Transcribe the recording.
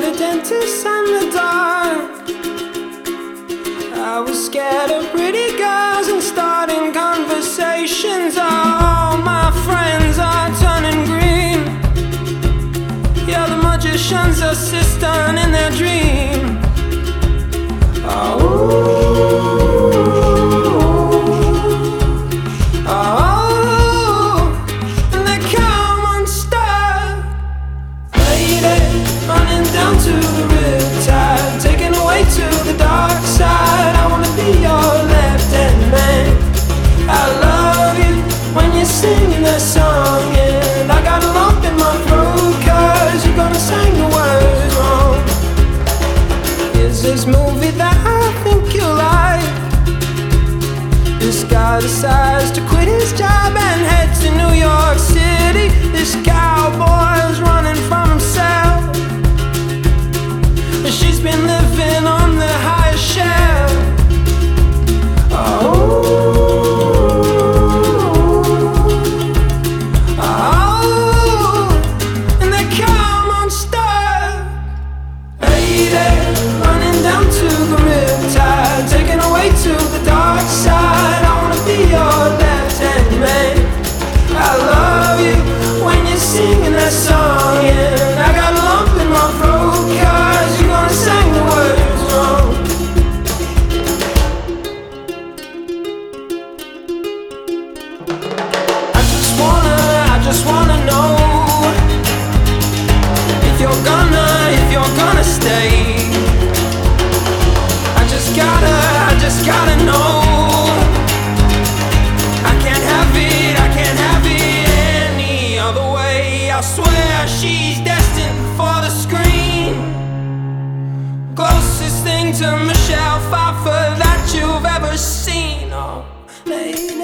scientists and the dark. I was scared of pretty girls and starting conversations. All my friends are turning green. Yeah, the magician's assistant in their dream. Oh, Is this movie that I think you like? This guy decides to quit just wanna know if you're gonna, if you're gonna stay. I just gotta, I just gotta know. I can't have it, I can't have it any other way. I swear she's destined for the screen. Closest thing to Michelle Pfeiffer that you've ever seen. Oh, lady,